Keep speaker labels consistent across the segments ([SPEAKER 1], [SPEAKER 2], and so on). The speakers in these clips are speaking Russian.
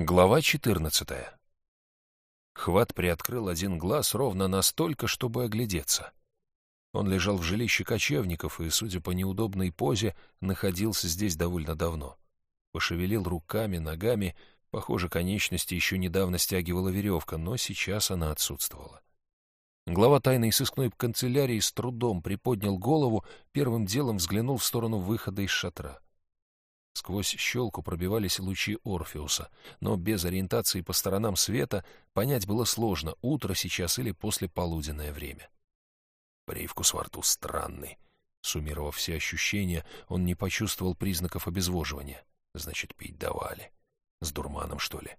[SPEAKER 1] Глава 14. Хват приоткрыл один глаз ровно настолько, чтобы оглядеться. Он лежал в жилище кочевников и, судя по неудобной позе, находился здесь довольно давно. Пошевелил руками, ногами, похоже, конечности еще недавно стягивала веревка, но сейчас она отсутствовала. Глава тайной сыскной канцелярии с трудом приподнял голову, первым делом взглянул в сторону выхода из шатра — Сквозь щелку пробивались лучи Орфеуса, но без ориентации по сторонам света понять было сложно, утро сейчас или послеполуденное время. Привкус во рту странный. Суммировав все ощущения, он не почувствовал признаков обезвоживания. Значит, пить давали. С дурманом, что ли?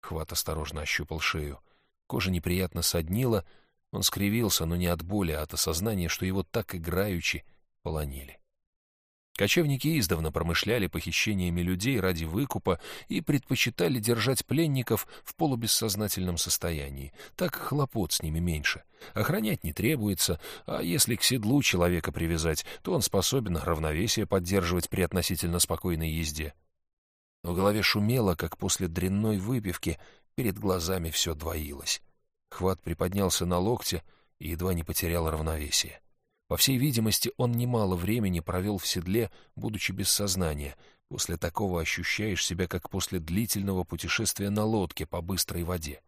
[SPEAKER 1] Хват осторожно ощупал шею. Кожа неприятно соднила, он скривился, но не от боли, а от осознания, что его так играючи полонили. Кочевники издавна промышляли похищениями людей ради выкупа и предпочитали держать пленников в полубессознательном состоянии. Так хлопот с ними меньше. Охранять не требуется, а если к седлу человека привязать, то он способен равновесие поддерживать при относительно спокойной езде. В голове шумело, как после дрянной выпивки, перед глазами все двоилось. Хват приподнялся на локте и едва не потерял равновесие. По всей видимости, он немало времени провел в седле, будучи без сознания. После такого ощущаешь себя, как после длительного путешествия на лодке по быстрой воде.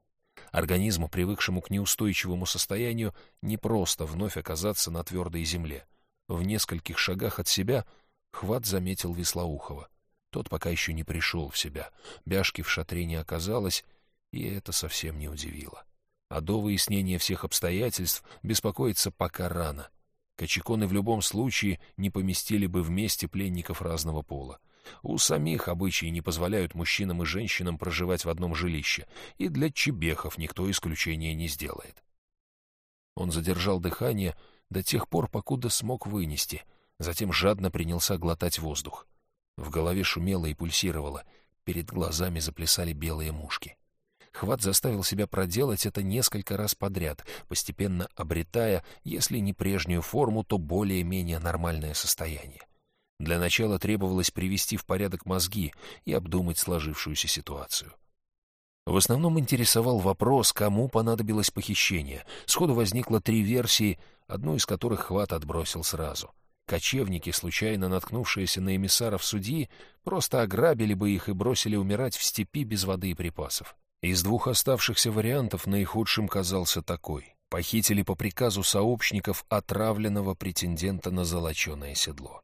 [SPEAKER 1] Организму, привыкшему к неустойчивому состоянию, непросто вновь оказаться на твердой земле. В нескольких шагах от себя Хват заметил Веслоухова. Тот пока еще не пришел в себя. Бяшки в шатре не оказалось, и это совсем не удивило. А до выяснения всех обстоятельств беспокоиться пока рано. Качеконы в любом случае не поместили бы вместе пленников разного пола. У самих обычаи не позволяют мужчинам и женщинам проживать в одном жилище, и для чебехов никто исключения не сделает. Он задержал дыхание до тех пор, покуда смог вынести, затем жадно принялся глотать воздух. В голове шумело и пульсировало, перед глазами заплясали белые мушки. Хват заставил себя проделать это несколько раз подряд, постепенно обретая, если не прежнюю форму, то более-менее нормальное состояние. Для начала требовалось привести в порядок мозги и обдумать сложившуюся ситуацию. В основном интересовал вопрос, кому понадобилось похищение. Сходу возникло три версии, одну из которых Хват отбросил сразу. Кочевники, случайно наткнувшиеся на эмиссаров судьи, просто ограбили бы их и бросили умирать в степи без воды и припасов. Из двух оставшихся вариантов наихудшим казался такой. Похитили по приказу сообщников отравленного претендента на золоченое седло.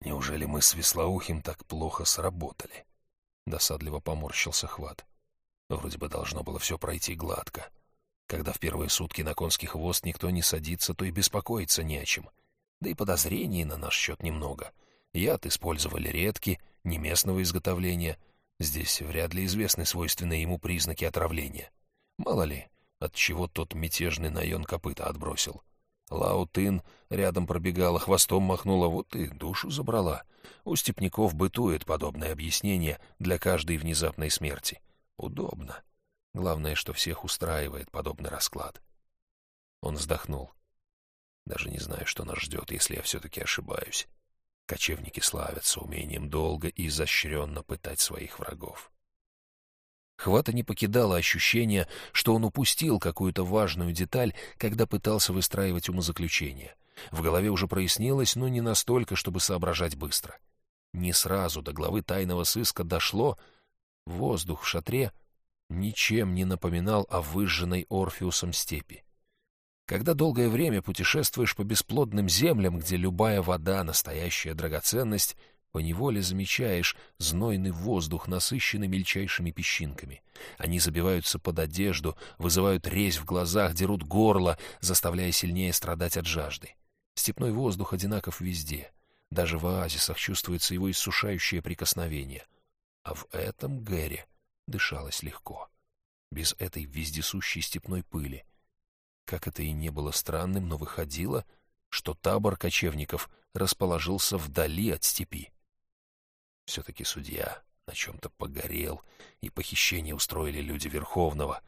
[SPEAKER 1] «Неужели мы с Веслоухим так плохо сработали?» Досадливо поморщился Хват. Вроде бы должно было все пройти гладко. Когда в первые сутки на конский хвост никто не садится, то и беспокоиться не о чем. Да и подозрений на наш счет немного. Яд использовали редкий, не местного изготовления — Здесь вряд ли известны свойственные ему признаки отравления. Мало ли, от чего тот мятежный наен копыта отбросил. Лаутын рядом пробегала, хвостом махнула, вот и душу забрала. У степняков бытует подобное объяснение для каждой внезапной смерти. Удобно. Главное, что всех устраивает подобный расклад. Он вздохнул. Даже не знаю, что нас ждет, если я все-таки ошибаюсь. Кочевники славятся умением долго и изощренно пытать своих врагов. Хвата не покидало ощущение, что он упустил какую-то важную деталь, когда пытался выстраивать умозаключение. В голове уже прояснилось, но не настолько, чтобы соображать быстро. Не сразу до главы тайного сыска дошло, воздух в шатре ничем не напоминал о выжженной Орфеусом степи. Когда долгое время путешествуешь по бесплодным землям, где любая вода — настоящая драгоценность, поневоле замечаешь знойный воздух, насыщенный мельчайшими песчинками. Они забиваются под одежду, вызывают резь в глазах, дерут горло, заставляя сильнее страдать от жажды. Степной воздух одинаков везде. Даже в оазисах чувствуется его иссушающее прикосновение. А в этом Гэре дышалось легко. Без этой вездесущей степной пыли — как это и не было странным, но выходило, что табор кочевников расположился вдали от степи. Все-таки судья на чем-то погорел, и похищение устроили люди Верховного.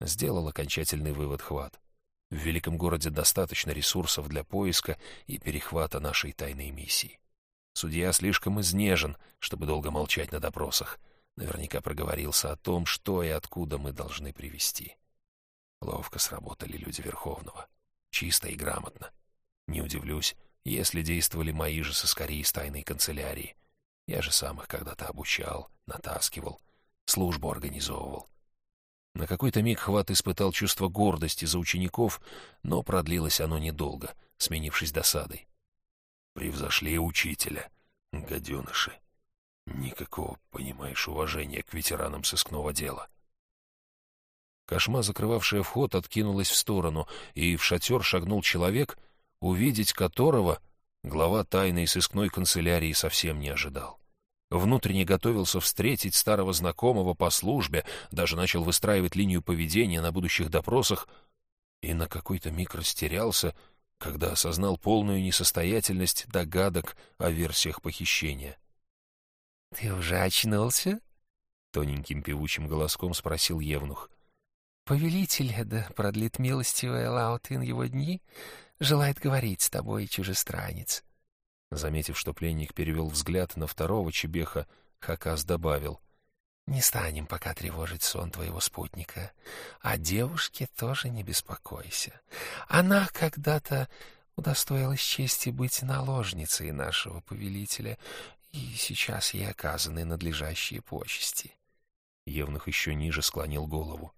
[SPEAKER 1] Сделал окончательный вывод Хват. В великом городе достаточно ресурсов для поиска и перехвата нашей тайной миссии. Судья слишком изнежен, чтобы долго молчать на допросах. Наверняка проговорился о том, что и откуда мы должны привезти. Ловко сработали люди Верховного. Чисто и грамотно. Не удивлюсь, если действовали мои же соскари из тайной канцелярии. Я же сам их когда-то обучал, натаскивал, службу организовывал. На какой-то миг Хват испытал чувство гордости за учеников, но продлилось оно недолго, сменившись досадой. Превзошли учителя, гаденыши. Никакого, понимаешь, уважения к ветеранам сыскного дела. Кошма, закрывавшая вход, откинулась в сторону, и в шатер шагнул человек, увидеть которого глава тайной сыскной канцелярии совсем не ожидал. Внутренне готовился встретить старого знакомого по службе, даже начал выстраивать линию поведения на будущих допросах, и на какой-то миг растерялся, когда осознал полную несостоятельность догадок о версиях похищения.
[SPEAKER 2] — Ты уже очнулся?
[SPEAKER 1] — тоненьким певучим голоском спросил Евнух.
[SPEAKER 2] — Повелитель, да продлит милостивая Лаутин его дни, желает говорить с тобой, чужестранец.
[SPEAKER 1] Заметив, что пленник перевел взгляд на второго чебеха, Хакас добавил.
[SPEAKER 2] — Не станем пока тревожить сон твоего спутника. А девушке тоже не беспокойся. Она когда-то удостоилась чести быть наложницей нашего повелителя и сейчас ей оказаны надлежащие почести.
[SPEAKER 1] Евнух еще ниже склонил голову.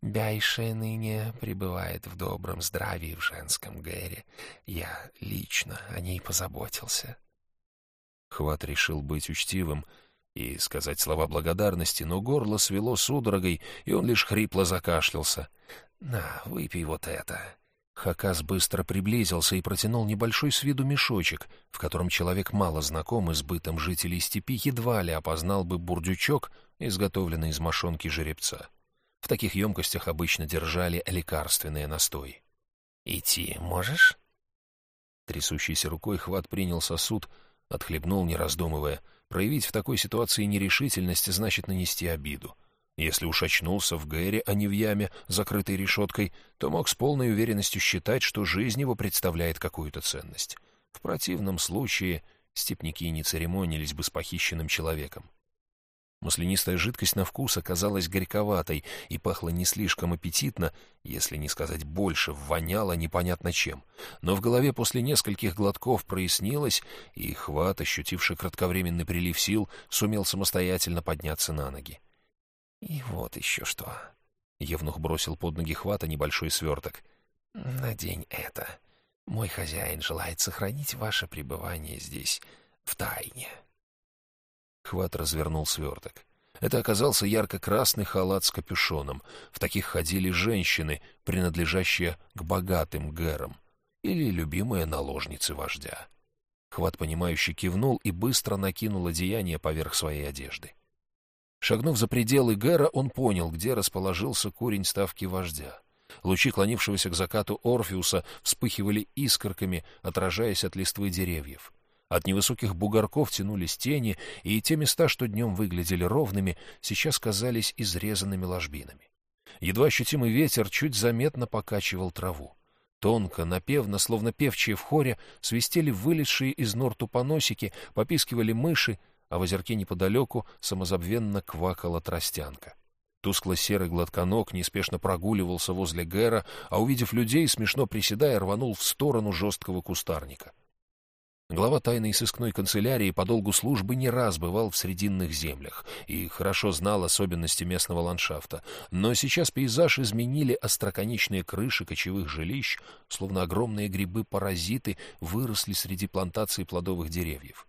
[SPEAKER 2] Бяйшая ныне пребывает в добром здравии в женском гэре. Я лично о ней позаботился.
[SPEAKER 1] Хват решил быть учтивым и сказать слова благодарности, но горло свело судорогой, и он лишь хрипло закашлялся.
[SPEAKER 2] «На, выпей вот это.
[SPEAKER 1] Хакас быстро приблизился и протянул небольшой с виду мешочек, в котором человек, мало знакомый с бытом жителей степи, едва ли опознал бы бурдючок, изготовленный из мошонки жеребца. В таких емкостях обычно держали лекарственные настои.
[SPEAKER 2] «Идти можешь?»
[SPEAKER 1] Трясущейся рукой Хват принял сосуд, отхлебнул, не раздумывая. Проявить в такой ситуации нерешительность значит нанести обиду. Если уж очнулся в Гэре, а не в яме, закрытой решеткой, то мог с полной уверенностью считать, что жизнь его представляет какую-то ценность. В противном случае степники не церемонились бы с похищенным человеком. Маслянистая жидкость на вкус оказалась горьковатой и пахла не слишком аппетитно, если не сказать больше, воняло непонятно чем. Но в голове после нескольких глотков прояснилось, и Хват, ощутивший кратковременный прилив сил, сумел самостоятельно подняться на ноги.
[SPEAKER 2] И вот еще что.
[SPEAKER 1] Евнух бросил под ноги хвата небольшой сверток.
[SPEAKER 2] «Надень это. Мой хозяин желает сохранить ваше пребывание здесь в тайне».
[SPEAKER 1] Хват развернул сверток. Это оказался ярко-красный халат с капюшоном. В таких ходили женщины, принадлежащие к богатым гэрам, или любимые наложницы вождя. Хват, понимающе кивнул и быстро накинул одеяние поверх своей одежды. Шагнув за пределы Гэра, он понял, где расположился корень ставки вождя. Лучи клонившегося к закату Орфеуса вспыхивали искорками, отражаясь от листвы деревьев. От невысоких бугорков тянулись тени, и те места, что днем выглядели ровными, сейчас казались изрезанными ложбинами. Едва ощутимый ветер чуть заметно покачивал траву. Тонко, напевно, словно певчие в хоре, свистели вылезшие из нор тупоносики, попискивали мыши, а в озерке неподалеку самозабвенно квакала тростянка. Тускло-серый гладконог неспешно прогуливался возле Гэра, а, увидев людей, смешно приседая, рванул в сторону жесткого кустарника. Глава тайной сыскной канцелярии по долгу службы не раз бывал в Срединных землях и хорошо знал особенности местного ландшафта, но сейчас пейзаж изменили остроконечные крыши кочевых жилищ, словно огромные грибы-паразиты выросли среди плантаций плодовых деревьев.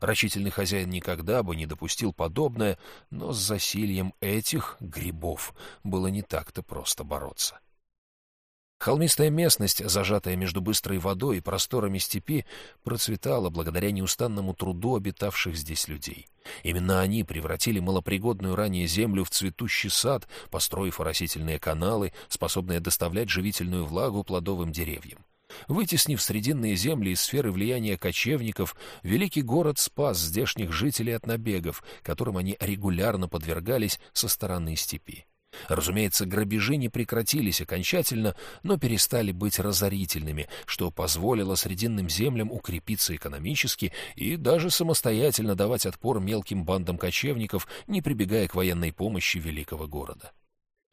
[SPEAKER 1] Рачительный хозяин никогда бы не допустил подобное, но с засильем этих грибов было не так-то просто бороться. Холмистая местность, зажатая между быстрой водой и просторами степи, процветала благодаря неустанному труду обитавших здесь людей. Именно они превратили малопригодную ранее землю в цветущий сад, построив оросительные каналы, способные доставлять живительную влагу плодовым деревьям. Вытеснив срединные земли из сферы влияния кочевников, великий город спас здешних жителей от набегов, которым они регулярно подвергались со стороны степи. Разумеется, грабежи не прекратились окончательно, но перестали быть разорительными, что позволило срединным землям укрепиться экономически и даже самостоятельно давать отпор мелким бандам кочевников, не прибегая к военной помощи великого города.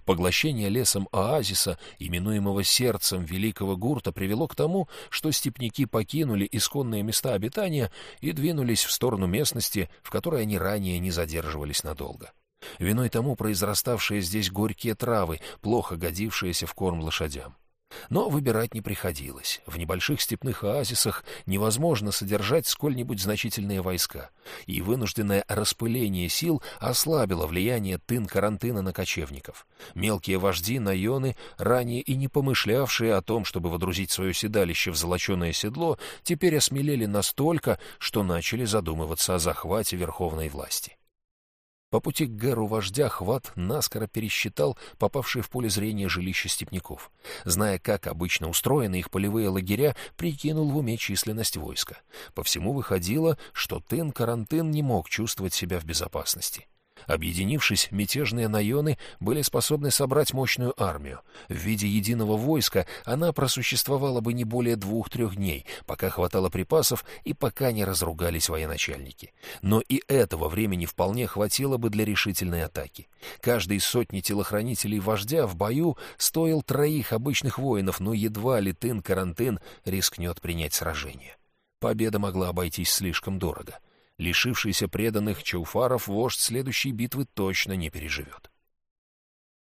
[SPEAKER 1] Поглощение лесом оазиса, именуемого сердцем Великого Гурта, привело к тому, что степняки покинули исконные места обитания и двинулись в сторону местности, в которой они ранее не задерживались надолго. Виной тому произраставшие здесь горькие травы, плохо годившиеся в корм лошадям. Но выбирать не приходилось. В небольших степных оазисах невозможно содержать сколь-нибудь значительные войска, и вынужденное распыление сил ослабило влияние тын-карантына на кочевников. Мелкие вожди, наёны, ранее и не помышлявшие о том, чтобы водрузить свое седалище в золоченое седло, теперь осмелели настолько, что начали задумываться о захвате верховной власти. По пути к Гэру вождя Хват наскоро пересчитал попавшие в поле зрения жилища степняков. Зная, как обычно устроены их полевые лагеря, прикинул в уме численность войска. По всему выходило, что Тын-Карантын не мог чувствовать себя в безопасности. Объединившись, мятежные наёны были способны собрать мощную армию. В виде единого войска она просуществовала бы не более двух-трех дней, пока хватало припасов и пока не разругались военачальники. Но и этого времени вполне хватило бы для решительной атаки. Каждый из сотни телохранителей вождя в бою стоил троих обычных воинов, но едва ли Тын-Карантын рискнет принять сражение. Победа могла обойтись слишком дорого. Лишившийся преданных чауфаров, вождь следующей битвы точно не переживет.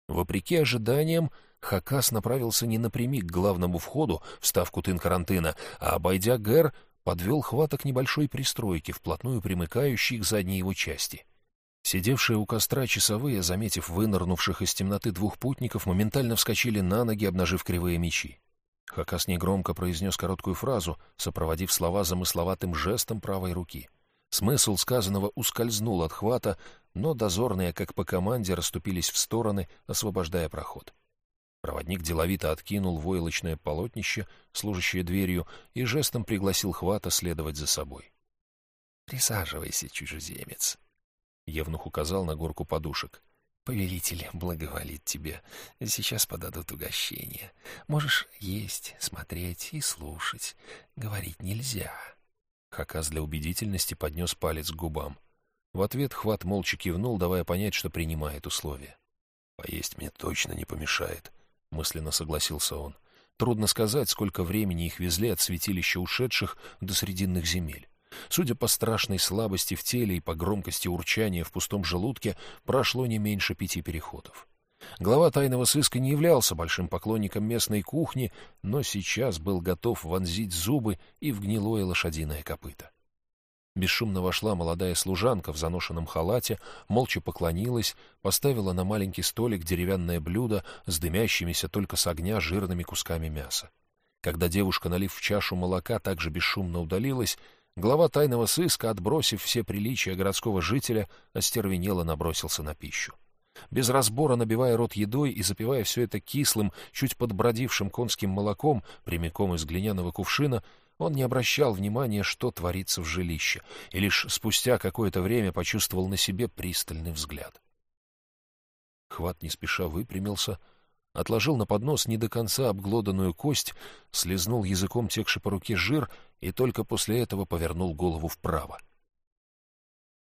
[SPEAKER 1] Вопреки ожиданиям, Хакас направился не напрямик к главному входу в ставку Тын-Карантына, а, обойдя Гэр, подвел хваток небольшой пристройки, вплотную примыкающей к задней его части. Сидевшие у костра часовые, заметив вынырнувших из темноты двух путников, моментально вскочили на ноги, обнажив кривые мечи. Хакас негромко произнес короткую фразу, сопроводив слова замысловатым жестом правой руки. Смысл сказанного ускользнул от хвата, но дозорные, как по команде, расступились в стороны, освобождая проход. Проводник деловито откинул войлочное полотнище, служащее дверью, и жестом пригласил хвата следовать за собой. — Присаживайся, чужеземец. Евнух указал на горку подушек. — Повелитель благоволит тебе. Сейчас подадут угощение. Можешь есть, смотреть и слушать. Говорить нельзя. — Хакас для убедительности поднес палец к губам. В ответ Хват молча кивнул, давая понять, что принимает условия. «Поесть мне точно не помешает», — мысленно согласился он. Трудно сказать, сколько времени их везли от святилища ушедших до срединных земель. Судя по страшной слабости в теле и по громкости урчания в пустом желудке, прошло не меньше пяти переходов. Глава тайного сыска не являлся большим поклонником местной кухни, но сейчас был готов вонзить зубы и в гнилое лошадиное копыто. Бесшумно вошла молодая служанка в заношенном халате, молча поклонилась, поставила на маленький столик деревянное блюдо с дымящимися только с огня жирными кусками мяса. Когда девушка, налив в чашу молока, также бесшумно удалилась, глава тайного сыска, отбросив все приличия городского жителя, остервенело набросился на пищу. Без разбора набивая рот едой и запивая все это кислым, чуть подбродившим конским молоком, прямиком из глиняного кувшина, он не обращал внимания, что творится в жилище, и лишь спустя какое-то время почувствовал на себе пристальный взгляд. Хват не спеша выпрямился, отложил на поднос не до конца обглоданную кость, слезнул языком текший по руке жир и только после этого повернул голову вправо.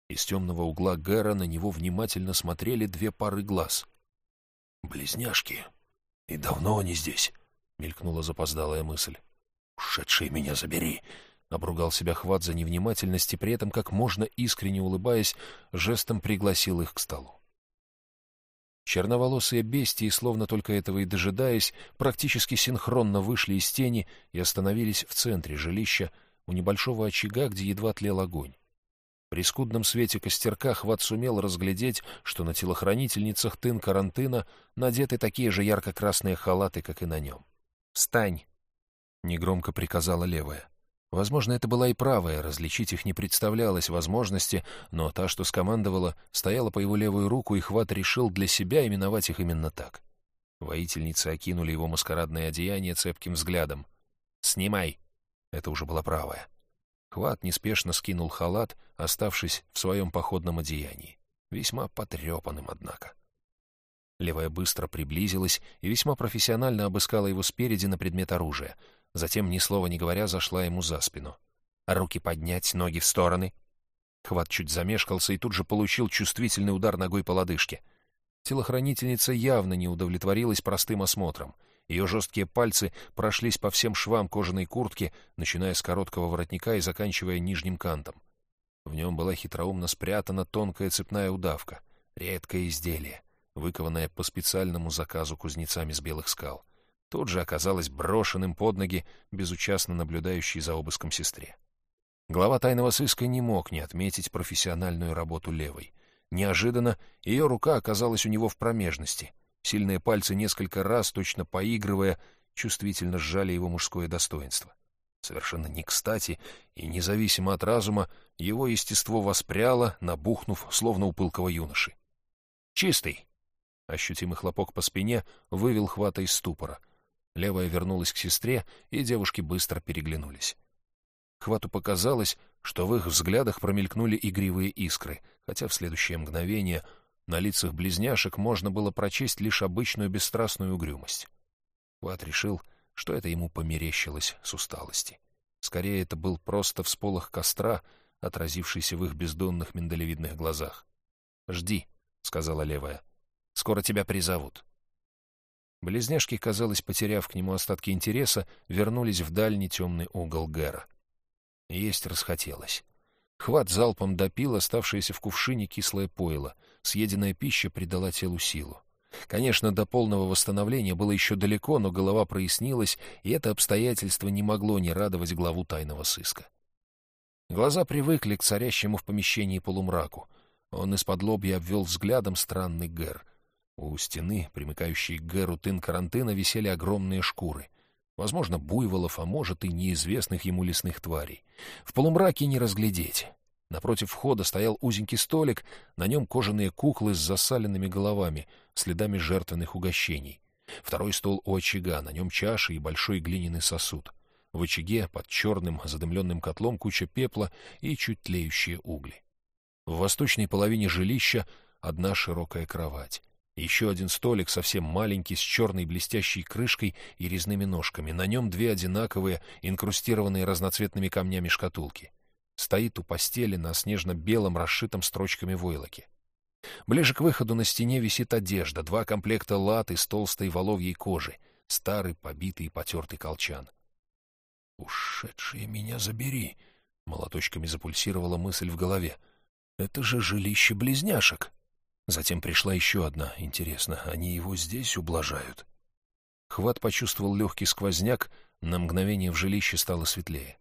[SPEAKER 1] Из темного угла Гэра на него внимательно смотрели две пары глаз. «Близняшки! И давно они здесь?» — мелькнула запоздалая мысль. «Ушедший меня забери!» — обругал себя хват за невнимательность и при этом, как можно искренне улыбаясь, жестом пригласил их к столу. Черноволосые бестии, словно только этого и дожидаясь, практически синхронно вышли из тени и остановились в центре жилища у небольшого очага, где едва тлел огонь. При скудном свете костерка Хват сумел разглядеть, что на телохранительницах тын-карантына надеты такие же ярко-красные халаты, как и на нем. «Встань!» — негромко приказала левая. Возможно, это была и правая, различить их не представлялось возможности, но та, что скомандовала, стояла по его левую руку, и Хват решил для себя именовать их именно так. Воительницы окинули его маскарадное одеяние цепким взглядом. «Снимай!» — это уже была правая. Хват неспешно скинул халат, оставшись в своем походном одеянии. Весьма потрепанным, однако. Левая быстро приблизилась и весьма профессионально обыскала его спереди на предмет оружия. Затем, ни слова не говоря, зашла ему за спину. «Руки поднять, ноги в стороны». Хват чуть замешкался и тут же получил чувствительный удар ногой по лодыжке. Телохранительница явно не удовлетворилась простым осмотром. Ее жесткие пальцы прошлись по всем швам кожаной куртки, начиная с короткого воротника и заканчивая нижним кантом. В нем была хитроумно спрятана тонкая цепная удавка, редкое изделие, выкованное по специальному заказу кузнецами с белых скал. Тут же оказалось брошенным под ноги безучастно наблюдающей за обыском сестре. Глава тайного сыска не мог не отметить профессиональную работу левой. Неожиданно ее рука оказалась у него в промежности — Сильные пальцы несколько раз, точно поигрывая, чувствительно сжали его мужское достоинство. Совершенно не кстати и независимо от разума, его естество воспряло, набухнув, словно у пылкого юноши. «Чистый!» Ощутимый хлопок по спине вывел хвата из ступора. Левая вернулась к сестре, и девушки быстро переглянулись. Хвату показалось, что в их взглядах промелькнули игривые искры, хотя в следующее мгновение на лицах близняшек можно было прочесть лишь обычную бесстрастную угрюмость. Хват решил, что это ему померещилось с усталости. Скорее, это был просто всполох костра, отразившийся в их бездонных миндалевидных глазах. «Жди», — сказала левая, — «скоро тебя призовут». Близняшки, казалось, потеряв к нему остатки интереса, вернулись в дальний темный угол Гэра. Есть расхотелось. Хват залпом допил оставшееся в кувшине кислое пойло. Съеденная пища придала телу силу. Конечно, до полного восстановления было еще далеко, но голова прояснилась, и это обстоятельство не могло не радовать главу тайного сыска. Глаза привыкли к царящему в помещении полумраку. Он из-под лобья обвел взглядом странный гэр. У стены, примыкающей к гэру тын карантина, висели огромные шкуры. Возможно, буйволов, а может и неизвестных ему лесных тварей. В полумраке не разглядеть. Напротив входа стоял узенький столик, на нем кожаные куклы с засаленными головами, следами жертвенных угощений. Второй стол у очага, на нем чаша и большой глиняный сосуд. В очаге под черным задымленным котлом куча пепла и чуть тлеющие угли. В восточной половине жилища одна широкая кровать. Еще один столик, совсем маленький, с черной блестящей крышкой и резными ножками. На нем две одинаковые, инкрустированные разноцветными камнями шкатулки. Стоит у постели на снежно-белом, расшитом строчками войлоке. Ближе к выходу на стене висит одежда, два комплекта лат из толстой воловьей кожи, старый, побитый и потертый колчан. «Ушедшие меня забери!» — молоточками запульсировала мысль в голове. «Это же жилище близняшек!» Затем пришла еще одна. Интересно, они его здесь ублажают? Хват почувствовал легкий сквозняк, на мгновение в жилище стало светлее.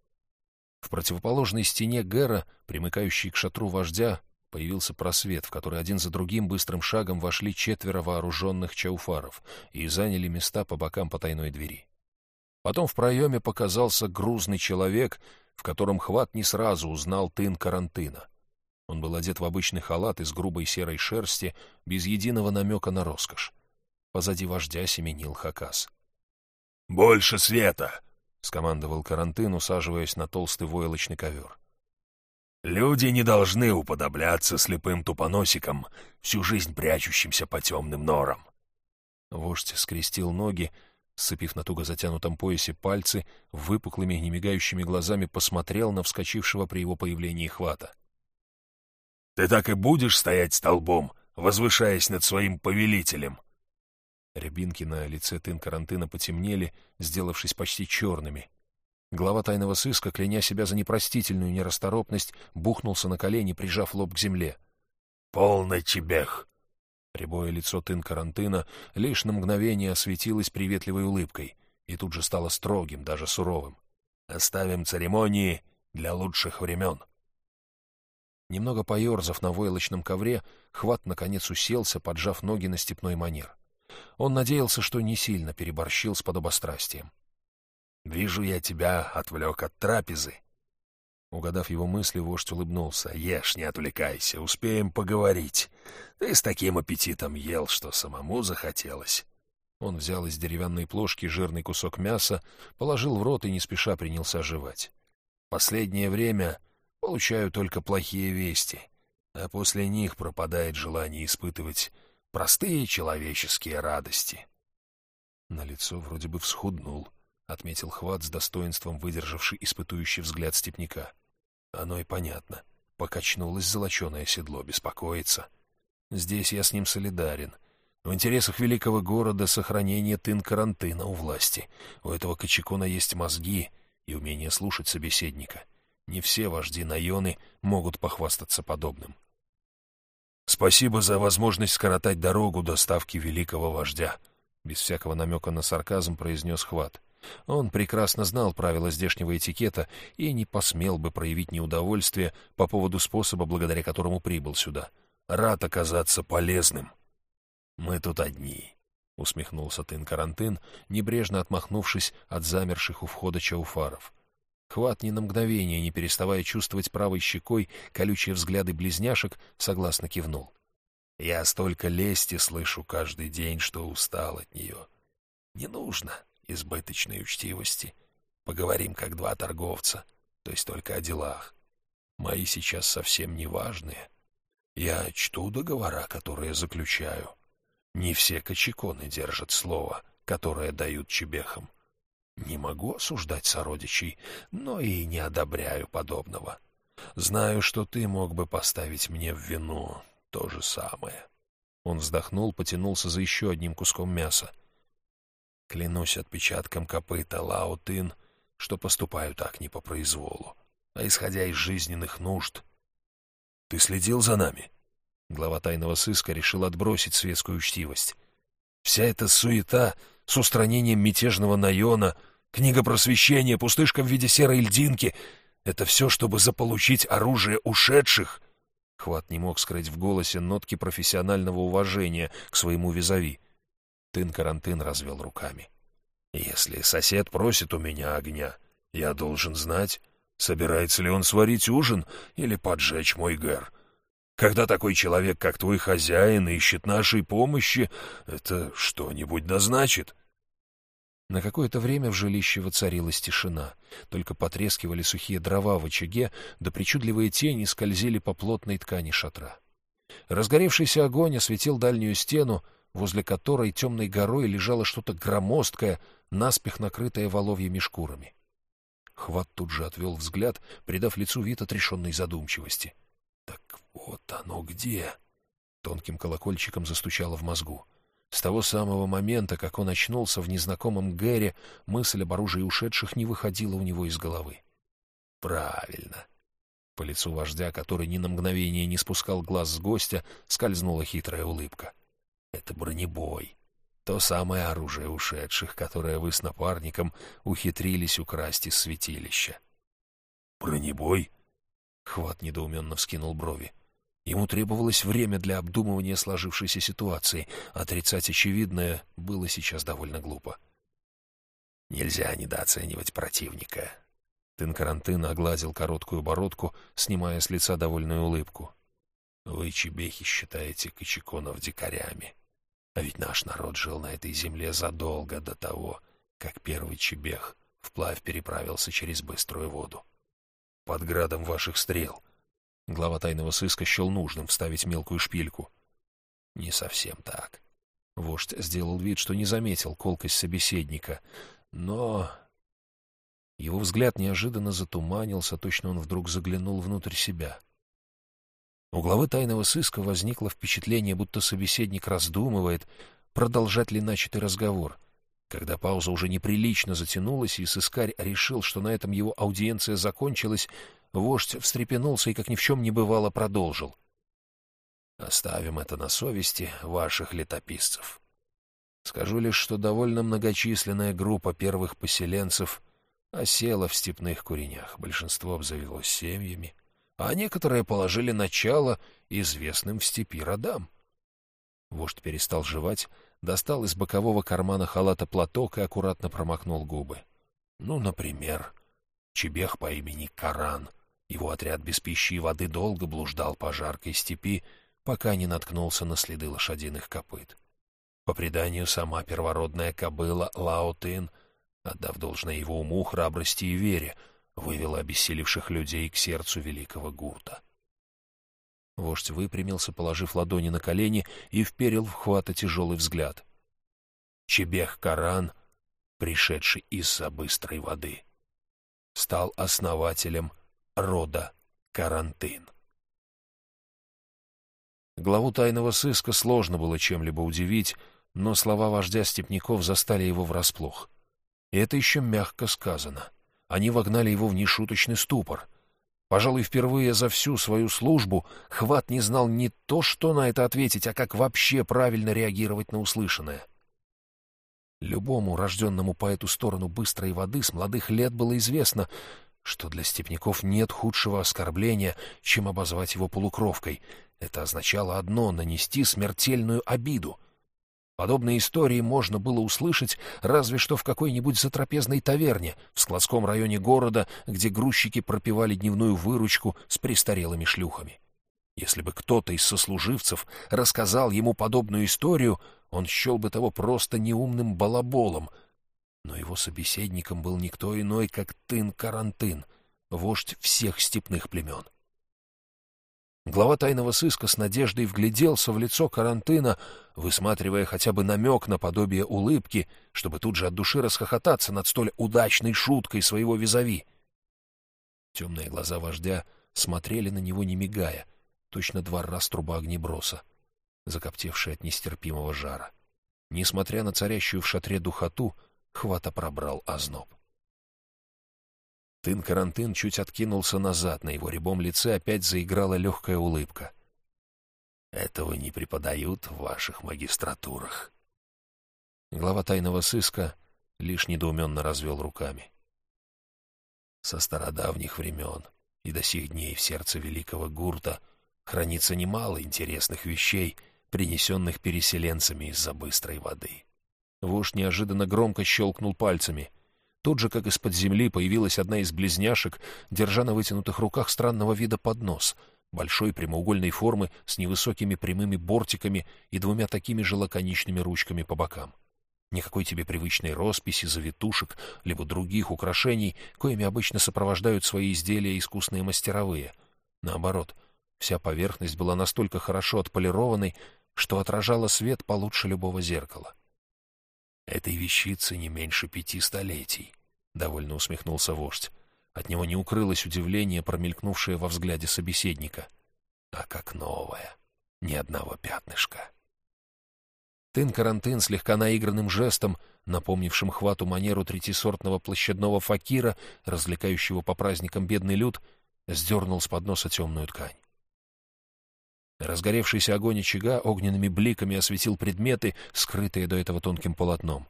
[SPEAKER 1] В противоположной стене Гэра, примыкающей к шатру вождя, появился просвет, в который один за другим быстрым шагом вошли четверо вооруженных чауфаров и заняли места по бокам потайной двери. Потом в проеме показался грузный человек, в котором Хват не сразу узнал тын карантина. Он был одет в обычный халат из грубой серой шерсти, без единого намека на роскошь. Позади вождя семенил Хакас. — Больше света! — скомандовал Карантын, усаживаясь на толстый войлочный ковер. «Люди не должны уподобляться слепым тупоносикам, всю жизнь прячущимся по темным норам». Вождь скрестил ноги, сцепив на туго затянутом поясе пальцы, выпуклыми немигающими глазами посмотрел на вскочившего при его появлении хвата. Ты так и будешь стоять столбом, возвышаясь над своим повелителем?» Рябинки на лице Тын-Карантына потемнели, сделавшись почти черными. Глава тайного сыска, кляня себя за непростительную нерасторопность, бухнулся на колени, прижав лоб к земле. «Полный чебех!» Прибое лицо Тын-Карантына лишь на мгновение осветилось приветливой улыбкой и тут же стало строгим, даже суровым. «Оставим церемонии для лучших времен». Немного поерзав на войлочном ковре, Хват наконец уселся, поджав ноги на степной манер. Он надеялся, что не сильно переборщил с подобострастием. «Вижу, я тебя отвлек от трапезы». Угадав его мысли, вождь улыбнулся. «Ешь, не отвлекайся, успеем поговорить. Ты с таким аппетитом ел, что самому захотелось». Он взял из деревянной плошки жирный кусок мяса, положил в рот и не спеша принялся жевать. Последнее время Получаю только плохие вести, а после них пропадает желание испытывать Простые человеческие радости.
[SPEAKER 2] На лицо вроде бы всхуднул, — отметил Хват с достоинством выдержавший испытующий взгляд степняка. Оно и понятно. Покачнулось золоченое седло, беспокоится. Здесь я с ним солидарен. В интересах великого города сохранение тын-карантына у власти. У этого Качекона есть мозги и умение слушать собеседника. Не все вожди Найоны могут похвастаться подобным.
[SPEAKER 1] «Спасибо за возможность скоротать дорогу до ставки великого вождя», — без всякого намека на сарказм произнес Хват. Он прекрасно знал правила здешнего этикета и не посмел бы проявить неудовольствие по поводу способа, благодаря которому прибыл сюда. Рад оказаться полезным. «Мы тут одни», — усмехнулся Тын-Карантын, небрежно отмахнувшись от замерших у входа чауфаров. Хват ни на мгновение, не переставая чувствовать правой щекой колючие взгляды близняшек, согласно кивнул. «Я столько лести слышу каждый день, что устал от нее. Не нужно избыточной учтивости. Поговорим как два торговца, то есть только о делах. Мои сейчас совсем не важные. Я чту договора, которые заключаю. Не все кочеконы держат слово, которое дают чебехам. Не могу осуждать сородичей, но и не одобряю подобного. Знаю, что ты мог бы поставить мне в вину то же самое. Он вздохнул, потянулся за еще одним куском мяса. Клянусь отпечатком копыта Лао-Тын, что поступаю так не по произволу, а исходя из жизненных нужд. Ты следил за нами? Глава тайного сыска решил отбросить светскую учтивость. Вся эта суета с устранением мятежного Найона, книга просвещения, пустышка в виде серой льдинки — это все, чтобы заполучить оружие ушедших. Хват не мог скрыть в голосе нотки профессионального уважения к своему визави. Тын-карантын развел руками. «Если сосед просит у меня огня, я должен знать, собирается ли он сварить ужин или поджечь мой гэр. Когда такой человек, как твой хозяин, ищет нашей помощи, это что-нибудь да значит». На какое-то время в жилище воцарилась тишина. Только потрескивали сухие дрова в очаге, да причудливые тени скользили по плотной ткани шатра. Разгоревшийся огонь осветил дальнюю стену, возле которой темной горой лежало что-то громоздкое, наспех накрытое воловьими шкурами. Хват тут же отвел взгляд, придав лицу вид отрешенной задумчивости. «Так вот оно где!» Тонким колокольчиком застучало в мозгу. С того самого момента, как он очнулся в незнакомом Гэре, мысль об оружии ушедших не выходила у него из головы. «Правильно!» По лицу вождя, который ни на мгновение не спускал глаз с гостя, скользнула хитрая улыбка — это бронебой. То самое оружие ушедших, которое вы с напарником ухитрились украсть из святилища. «Бронебой?» Хват недоуменно вскинул брови. Ему требовалось время для обдумывания сложившейся ситуации. Отрицать очевидное было сейчас довольно глупо. Нельзя недооценивать противника. Тынкарантын огладил короткую бородку, снимая с лица довольную улыбку. Вы, чебехи, считаете кочеконов дикарями. А ведь наш народ жил на этой земле задолго до того, как первый чебех вплавь переправился через быструю воду. Под градом ваших стрел. Глава тайного сыска счел нужным вставить мелкую шпильку. Не совсем так. Вождь сделал вид, что не заметил колкость собеседника, но... Его взгляд неожиданно затуманился, точно он вдруг заглянул внутрь себя — у главы тайного сыска возникло впечатление, будто собеседник раздумывает, продолжать ли начатый разговор. Когда пауза уже неприлично затянулась, и сыскарь решил, что на этом его аудиенция закончилась, вождь встрепенулся и, как ни в чем не бывало, продолжил. «Оставим это на совести ваших летописцев. Скажу лишь, что довольно многочисленная группа первых поселенцев осела в степных куренях, большинство обзавелось семьями, а некоторые положили начало известным в степи родам. Вождь перестал жевать, достал из бокового кармана халата платок и аккуратно промокнул губы. Ну, например, чебех по имени Каран. Его отряд без пищи и воды долго блуждал по жаркой степи, пока не наткнулся на следы лошадиных копыт. По преданию, сама первородная кобыла Лаотын, отдав должное его уму, храбрости и вере, — вывела обессилевших людей к сердцу великого гурта. Вождь выпрямился, положив ладони на колени, и вперил в хвата тяжелый взгляд. Чебех-Каран, пришедший из-за быстрой воды, стал основателем рода Карантын. Главу тайного сыска сложно было чем-либо удивить, но слова вождя степняков застали его врасплох. И это еще мягко сказано. Они вогнали его в нешуточный ступор. Пожалуй, впервые за всю свою службу Хват не знал не то, что на это ответить, а как вообще правильно реагировать на услышанное. Любому, рожденному по эту сторону быстрой воды, с молодых лет было известно, что для степняков нет худшего оскорбления, чем обозвать его полукровкой. Это означало одно — нанести смертельную обиду. Подобные истории можно было услышать разве что в какой-нибудь затрапезной таверне в складском районе города, где грузчики пропивали дневную выручку с престарелыми шлюхами. Если бы кто-то из сослуживцев рассказал ему подобную историю, он счел бы того просто неумным балаболом. Но его собеседником был никто иной, как Тын-Карантын, вождь всех степных племен. Глава тайного сыска с надеждой вгляделся в лицо Карантына, высматривая хотя бы намек на подобие улыбки, чтобы тут же от души расхохотаться над столь удачной шуткой своего визави. Темные глаза вождя смотрели на него, не мигая, точно два раструба огнеброса, закоптевшие от нестерпимого жара. Несмотря на царящую в шатре духоту, хвата пробрал озноб. Тын-карантын чуть откинулся назад, на его рябом лице опять заиграла легкая улыбка. «Этого не преподают в ваших магистратурах». Глава тайного сыска лишь недоуменно развел руками. Со стародавних времен и до сих дней в сердце великого гурта хранится немало интересных вещей, принесенных переселенцами из-за быстрой воды. Вождь неожиданно громко щелкнул пальцами — Тут же, как из-под земли, появилась одна из близняшек, держа на вытянутых руках странного вида поднос, большой прямоугольной формы с невысокими прямыми бортиками и двумя такими же лаконичными ручками по бокам. Никакой тебе привычной росписи, завитушек, либо других украшений, коими обычно сопровождают свои изделия искусные мастеровые. Наоборот, вся поверхность была настолько хорошо отполированной, что отражала свет получше любого зеркала. Этой вещице не меньше пяти столетий, — довольно усмехнулся вождь. От него не укрылось удивление, промелькнувшее во взгляде собеседника. А как новая, ни одного пятнышка. Тын-карантын слегка наигранным жестом, напомнившим хвату манеру третисортного площадного факира, развлекающего по праздникам бедный люд, сдернул с подноса темную ткань. Разгоревшийся огонь очага огненными бликами осветил предметы, скрытые до этого тонким полотном.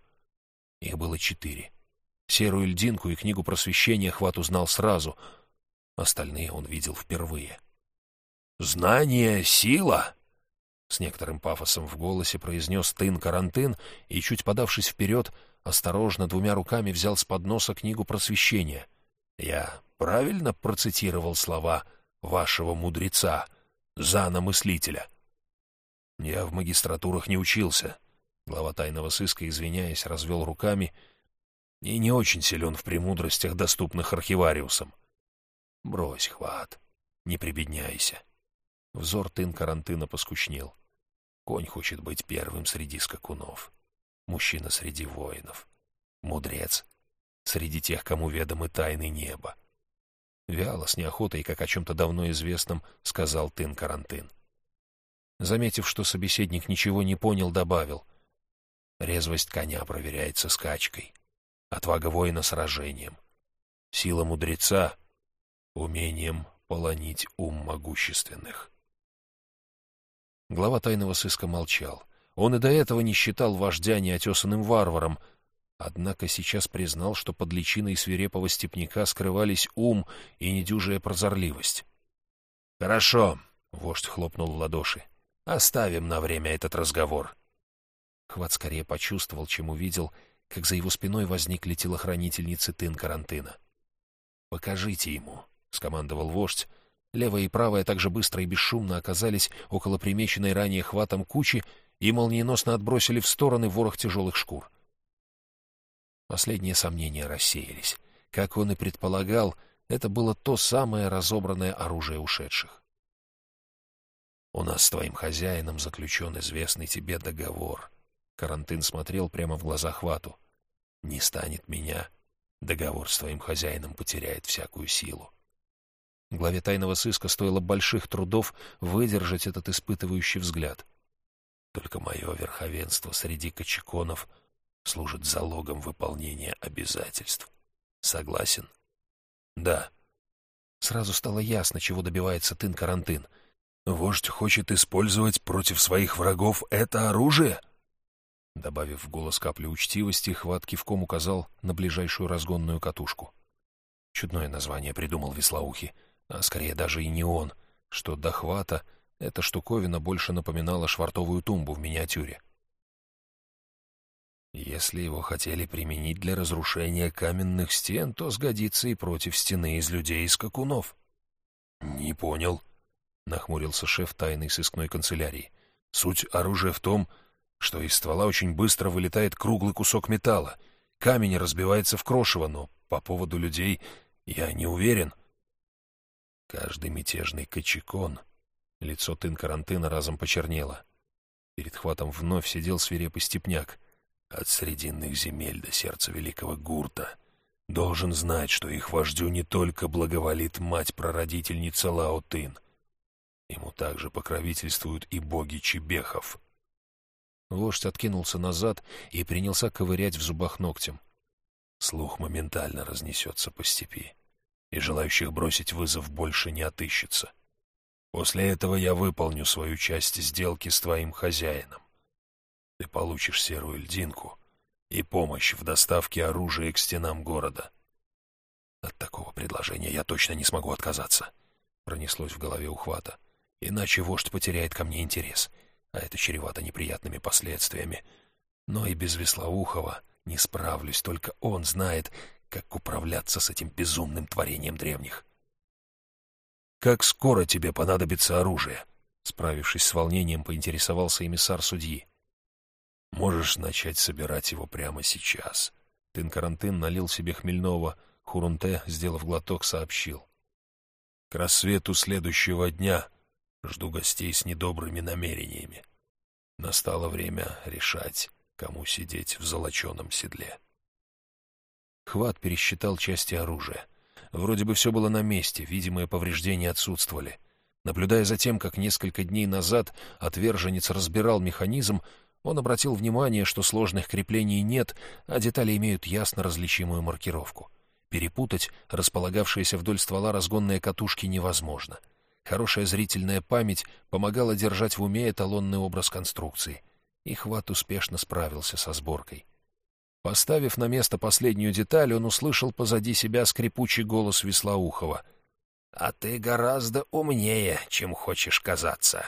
[SPEAKER 1] Их было четыре. Серую льдинку и книгу просвещения Хват узнал сразу. Остальные он видел впервые. «Знание — сила!» С некоторым пафосом в голосе произнес Тын-Карантын и, чуть подавшись вперед, осторожно двумя руками взял с подноса книгу просвещения. «Я правильно процитировал слова вашего мудреца?» Зана Мыслителя. Я в магистратурах не учился. Глава тайного сыска, извиняясь, развел руками и не очень силен в премудростях, доступных архивариусам. Брось, хват, не прибедняйся. Взор тын-карантына поскучнел. Конь хочет быть первым среди скакунов. Мужчина среди воинов. Мудрец среди тех, кому ведомы тайны неба. Вяло, с неохотой, как о чем-то давно известном, сказал Тын-Карантын. Заметив, что собеседник ничего не понял, добавил. Резвость коня проверяется скачкой, отвага воина сражением, сила мудреца — умением полонить ум могущественных. Глава тайного сыска молчал. Он и до этого не считал вождя неотесанным варваром — Однако сейчас признал, что под личиной свирепого степняка скрывались ум и недюжая прозорливость. «Хорошо», — вождь хлопнул в ладоши, — «оставим на время этот разговор». Хват скорее почувствовал, чем увидел, как за его спиной возникли телохранительницы Тын-Карантына. «Покажите ему», — скомандовал вождь. Левая и правая также быстро и бесшумно оказались около примеченной ранее хватом кучи и молниеносно отбросили в стороны ворох тяжелых шкур. Последние сомнения рассеялись. Как он и предполагал, это было то самое разобранное оружие ушедших. У нас с твоим хозяином заключен известный тебе договор. Карантин смотрел прямо в глаза Хвату. Не станет меня, договор с твоим хозяином потеряет всякую силу. Главе тайного сыска стоило больших трудов выдержать этот испытывающий взгляд. Только мое верховенство среди кочеконов служит залогом выполнения обязательств. Согласен? Да. Сразу стало ясно, чего добивается Тын-Карантын. Вождь хочет использовать против своих врагов это оружие? Добавив в голос каплю учтивости, Хват кивком указал на ближайшую разгонную катушку. Чудное название придумал Веслоухий а скорее даже и не он, что до хвата эта штуковина больше напоминала швартовую тумбу в миниатюре. Если его хотели применить для разрушения каменных стен, то сгодится и против стены из людей и скакунов. — Не понял, — нахмурился шеф тайной сыскной канцелярии. — Суть оружия в том, что из ствола очень быстро вылетает круглый кусок металла. Камень разбивается в крошево, но по поводу людей я не уверен. — Каждый мятежный кочекон. Лицо Тын-Карантына разом почернело. Перед хватом вновь сидел свирепый степняк. От срединных земель до сердца великого гурта. Должен знать, что их вождю не только благоволит мать-прародительница Лао-Тын. Ему также покровительствуют и боги Чебехов. Вождь откинулся назад и принялся ковырять в зубах ногтем. Слух моментально разнесется по степи и желающих бросить вызов больше не отыщется. После этого я выполню свою часть сделки с твоим хозяином. Ты получишь серую льдинку и помощь в доставке оружия к стенам города. От такого предложения я точно не смогу отказаться, — пронеслось в голове ухвата. Иначе вождь потеряет ко мне интерес, а это чревато неприятными последствиями. Но и без Веслоухова не справлюсь, только он знает, как управляться с этим безумным творением древних. «Как скоро тебе понадобится оружие?» Справившись с волнением, поинтересовался эмиссар судьи. «Можешь начать собирать его прямо сейчас». Тын-Карантын налил себе хмельного, Хурунте, сделав глоток, сообщил. «К рассвету следующего дня жду гостей с недобрыми намерениями. Настало время решать, кому сидеть в золоченом седле». Хват пересчитал части оружия. Вроде бы все было на месте, видимые повреждения отсутствовали. Наблюдая за тем, как несколько дней назад отверженец разбирал механизм, он обратил внимание, что сложных креплений нет, а детали имеют ясно различимую маркировку. Перепутать располагавшиеся вдоль ствола разгонные катушки невозможно. Хорошая зрительная память помогала держать в уме эталонный образ конструкции. И Хват успешно справился со сборкой. Поставив на место последнюю деталь, он услышал позади себя скрипучий голос Веслоухова. «А ты гораздо умнее, чем хочешь казаться».